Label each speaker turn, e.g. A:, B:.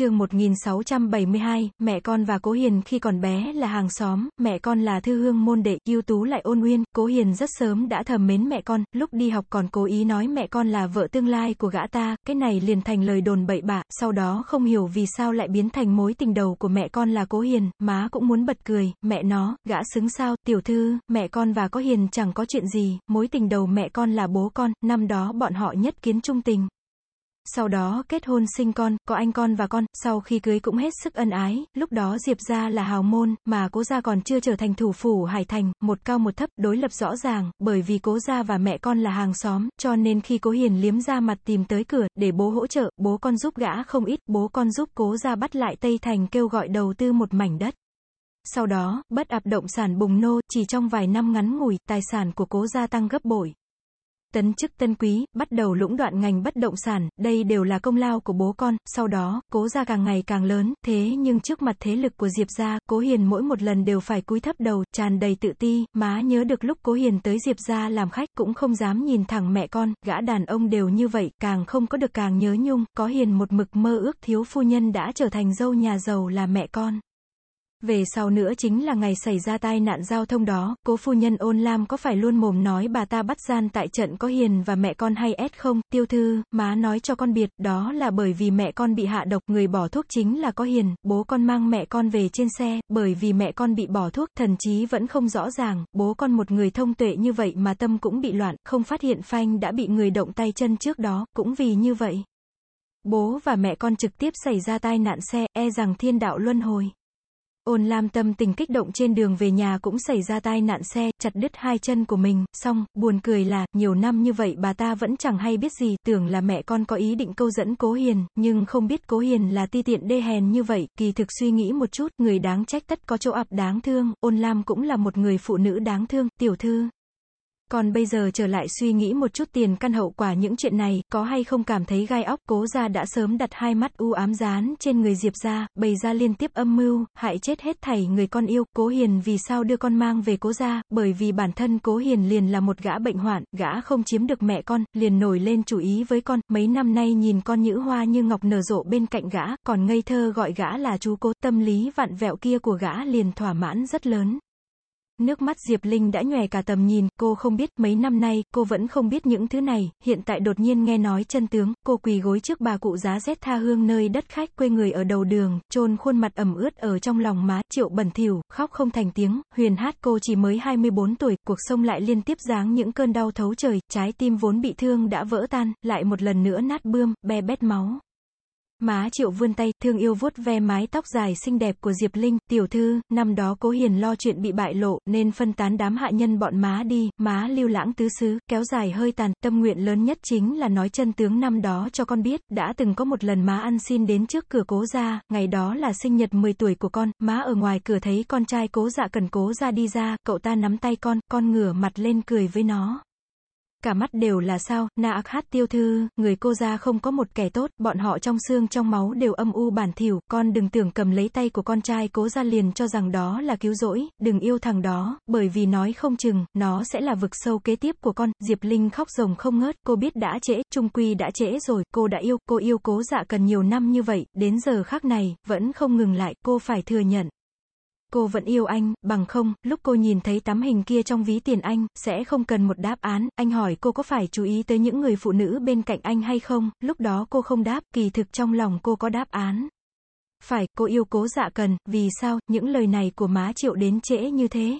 A: chương 1672, mẹ con và Cố Hiền khi còn bé là hàng xóm, mẹ con là thư hương môn đệ, ưu tú lại ôn nguyên, Cố Hiền rất sớm đã thầm mến mẹ con, lúc đi học còn cố ý nói mẹ con là vợ tương lai của gã ta, cái này liền thành lời đồn bậy bạ, sau đó không hiểu vì sao lại biến thành mối tình đầu của mẹ con là Cố Hiền, má cũng muốn bật cười, mẹ nó, gã xứng sao, tiểu thư, mẹ con và Cố Hiền chẳng có chuyện gì, mối tình đầu mẹ con là bố con, năm đó bọn họ nhất kiến trung tình, sau đó kết hôn sinh con, có anh con và con, sau khi cưới cũng hết sức ân ái, lúc đó Diệp gia là hào môn, mà cố gia còn chưa trở thành thủ phủ Hải Thành, một cao một thấp, đối lập rõ ràng, bởi vì cố gia và mẹ con là hàng xóm, cho nên khi cố hiền liếm ra mặt tìm tới cửa, để bố hỗ trợ, bố con giúp gã không ít, bố con giúp cố gia bắt lại Tây Thành kêu gọi đầu tư một mảnh đất. Sau đó, bất ạp động sản bùng nô, chỉ trong vài năm ngắn ngủi, tài sản của cố gia tăng gấp bội tấn chức tân quý, bắt đầu lũng đoạn ngành bất động sản, đây đều là công lao của bố con, sau đó, cố gia càng ngày càng lớn, thế nhưng trước mặt thế lực của Diệp gia, cố hiền mỗi một lần đều phải cúi thấp đầu, tràn đầy tự ti, má nhớ được lúc cố hiền tới Diệp gia làm khách, cũng không dám nhìn thẳng mẹ con, gã đàn ông đều như vậy, càng không có được càng nhớ nhung, có hiền một mực mơ ước thiếu phu nhân đã trở thành dâu nhà giàu là mẹ con. Về sau nữa chính là ngày xảy ra tai nạn giao thông đó, cố phu nhân ôn lam có phải luôn mồm nói bà ta bắt gian tại trận có hiền và mẹ con hay ép không, tiêu thư, má nói cho con biệt, đó là bởi vì mẹ con bị hạ độc, người bỏ thuốc chính là có hiền, bố con mang mẹ con về trên xe, bởi vì mẹ con bị bỏ thuốc, thần chí vẫn không rõ ràng, bố con một người thông tuệ như vậy mà tâm cũng bị loạn, không phát hiện phanh đã bị người động tay chân trước đó, cũng vì như vậy. Bố và mẹ con trực tiếp xảy ra tai nạn xe, e rằng thiên đạo luân hồi. Ôn Lam tâm tình kích động trên đường về nhà cũng xảy ra tai nạn xe, chặt đứt hai chân của mình, xong, buồn cười là, nhiều năm như vậy bà ta vẫn chẳng hay biết gì, tưởng là mẹ con có ý định câu dẫn Cố Hiền, nhưng không biết Cố Hiền là ti tiện đê hèn như vậy, kỳ thực suy nghĩ một chút, người đáng trách tất có chỗ ập đáng thương, ôn Lam cũng là một người phụ nữ đáng thương, tiểu thư, còn bây giờ trở lại suy nghĩ một chút tiền căn hậu quả những chuyện này, có hay không cảm thấy gai óc, cố gia đã sớm đặt hai mắt u ám dán trên người Diệp gia, bày ra liên tiếp âm mưu, hại chết hết thảy người con yêu, cố hiền vì sao đưa con mang về cố gia, bởi vì bản thân cố hiền liền là một gã bệnh hoạn, gã không chiếm được mẹ con, liền nổi lên chủ ý với con, mấy năm nay nhìn con nhữ hoa như ngọc nở rộ bên cạnh gã, còn ngây thơ gọi gã là chú cố, tâm lý vặn vẹo kia của gã liền thỏa mãn rất lớn. Nước mắt Diệp Linh đã nhòe cả tầm nhìn, cô không biết, mấy năm nay, cô vẫn không biết những thứ này, hiện tại đột nhiên nghe nói chân tướng, cô quỳ gối trước bà cụ giá rét tha hương nơi đất khách quê người ở đầu đường, trôn khuôn mặt ẩm ướt ở trong lòng má, triệu bẩn thỉu, khóc không thành tiếng, huyền hát cô chỉ mới 24 tuổi, cuộc sống lại liên tiếp giáng những cơn đau thấu trời, trái tim vốn bị thương đã vỡ tan, lại một lần nữa nát bươm, be bét máu. Má triệu vươn tay, thương yêu vuốt ve mái tóc dài xinh đẹp của Diệp Linh, tiểu thư, năm đó cố hiền lo chuyện bị bại lộ, nên phân tán đám hạ nhân bọn má đi, má lưu lãng tứ xứ, kéo dài hơi tàn, tâm nguyện lớn nhất chính là nói chân tướng năm đó cho con biết, đã từng có một lần má ăn xin đến trước cửa cố ra, ngày đó là sinh nhật 10 tuổi của con, má ở ngoài cửa thấy con trai cố dạ cần cố ra đi ra, cậu ta nắm tay con, con ngửa mặt lên cười với nó. Cả mắt đều là sao, na ác hát tiêu thư, người cô ra không có một kẻ tốt, bọn họ trong xương trong máu đều âm u bản thỉu, con đừng tưởng cầm lấy tay của con trai cố ra liền cho rằng đó là cứu rỗi, đừng yêu thằng đó, bởi vì nói không chừng, nó sẽ là vực sâu kế tiếp của con, Diệp Linh khóc rồng không ngớt, cô biết đã trễ, trung quy đã trễ rồi, cô đã yêu, cô yêu cố dạ cần nhiều năm như vậy, đến giờ khác này, vẫn không ngừng lại, cô phải thừa nhận. Cô vẫn yêu anh, bằng không, lúc cô nhìn thấy tấm hình kia trong ví tiền anh, sẽ không cần một đáp án, anh hỏi cô có phải chú ý tới những người phụ nữ bên cạnh anh hay không, lúc đó cô không đáp, kỳ thực trong lòng cô có đáp án. Phải, cô yêu cố dạ cần, vì sao, những lời này của má triệu đến trễ như thế.